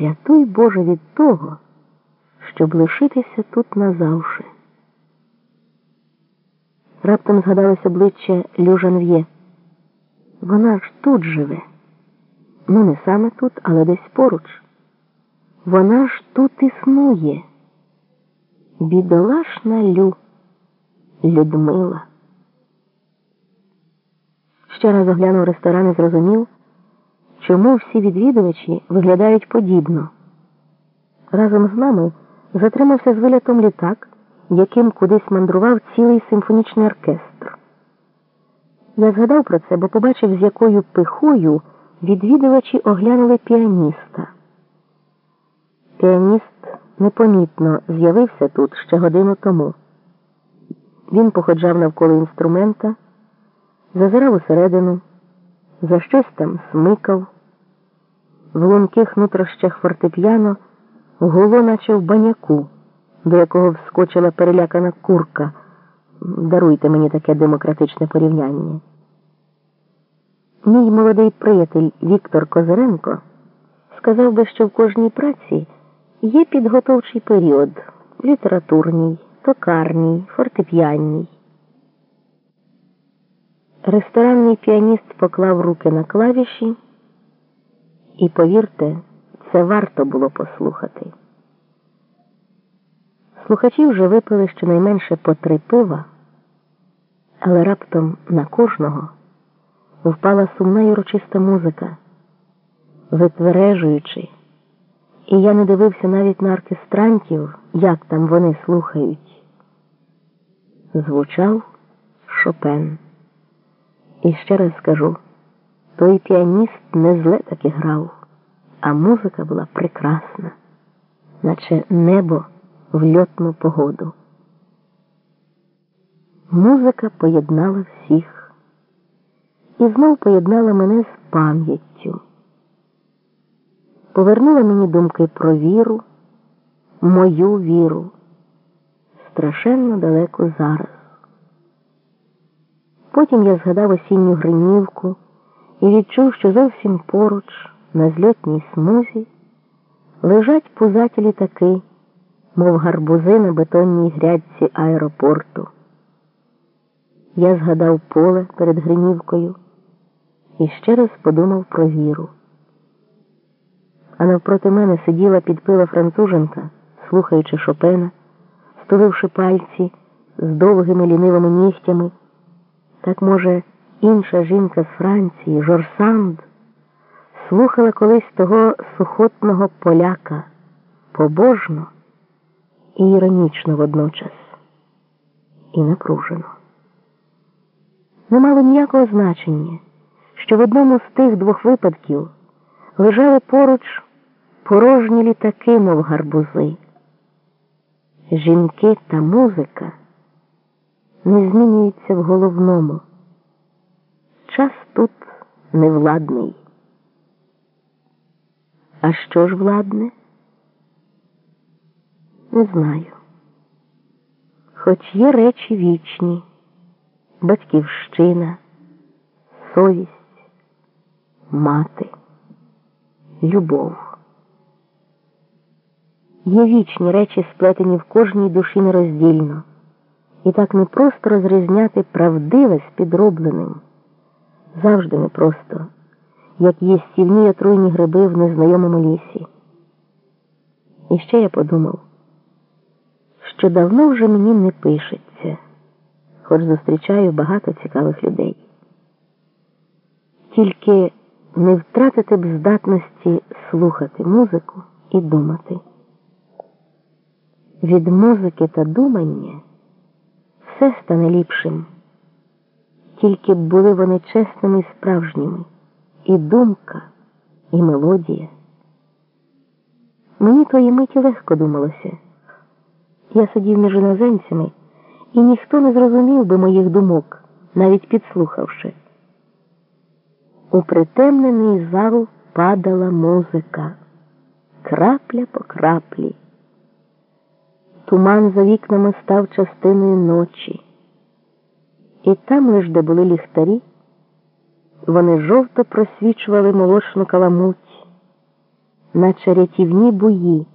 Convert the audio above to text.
Рятуй Боже від того, щоб лишитися тут назавше. Раптом згадалось обличчя Люжанв'є. Вона ж тут живе. Ну, не саме тут, але десь поруч. Вона ж тут існує. Бідолашна Лю, Людмила. Ще раз оглянув ресторан і зрозумів, чому всі відвідувачі виглядають подібно. Разом з нами затримався з вилятом літак, яким кудись мандрував цілий симфонічний оркестр. Я згадав про це, бо побачив, з якою пихою відвідувачі оглянули піаніста. Піаніст непомітно з'явився тут ще годину тому. Він походжав навколо інструмента, зазирав усередину, за щось там смикав, в лунких нутрощах фортепіано гуло, наче в баняку, до якого вскочила перелякана курка. Даруйте мені таке демократичне порівняння. Мій молодий приятель Віктор Козиренко сказав би, що в кожній праці є підготовчий період літературній, токарній, фортепіанній. Ресторанний піаніст поклав руки на клавіші, і, повірте, це варто було послухати. Слухачі вже випили щонайменше по три пива, але раптом на кожного впала сумна й урочиста музика, витвережуючи, і я не дивився навіть на оркестрантів, як там вони слухають. Звучав Шопен. І ще раз скажу, той піаніст не зле таки грав, а музика була прекрасна, наче небо в льотну погоду. Музика поєднала всіх і знов поєднала мене з пам'яттю, повернула мені думки про віру, мою віру, страшенно далеко зараз. Потім я згадав осінню гринівку і відчув, що зовсім поруч, на зльотній смузі, лежать пузаті літаки, мов гарбузи на бетонній грядці аеропорту. Я згадав поле перед Гринівкою і ще раз подумав про віру. А навпроти мене сиділа підпила француженка, слухаючи Шопена, стуливши пальці з довгими лінивими нігтями. Так, може, інша жінка з Франції, Жорсанд, слухала колись того сухотного поляка побожно і іронічно водночас, і напружено. Не мало ніякого значення, що в одному з тих двох випадків лежали поруч порожні літаки, мов гарбузи. Жінки та музика не змінюється в головному. Час тут невладний. А що ж владне? Не знаю. Хоч є речі вічні, батьківщина, совість, мати, любов. Є вічні речі, сплетені в кожній душі нероздільно. І так не просто розрізняти правдиве з підробленим. Завжди непросто, як є стівні отруйні гриби в незнайомому лісі. І ще я подумав, що давно вже мені не пишеться, хоч зустрічаю багато цікавих людей. Тільки не втратити б здатності слухати музику і думати. Від музики та думання все стане ліпшим, тільки б були вони чесними і справжніми, і думка, і мелодія. Мені тої миті легко думалося. Я сидів між іноземцями, і ніхто не зрозумів би моїх думок, навіть підслухавши. У притемнений зал падала музика, крапля по краплі. Туман за вікнами став частиною ночі, і там лиш де були ліхтарі, вони жовто просвічували молочну каламуть, наче рятівні бої.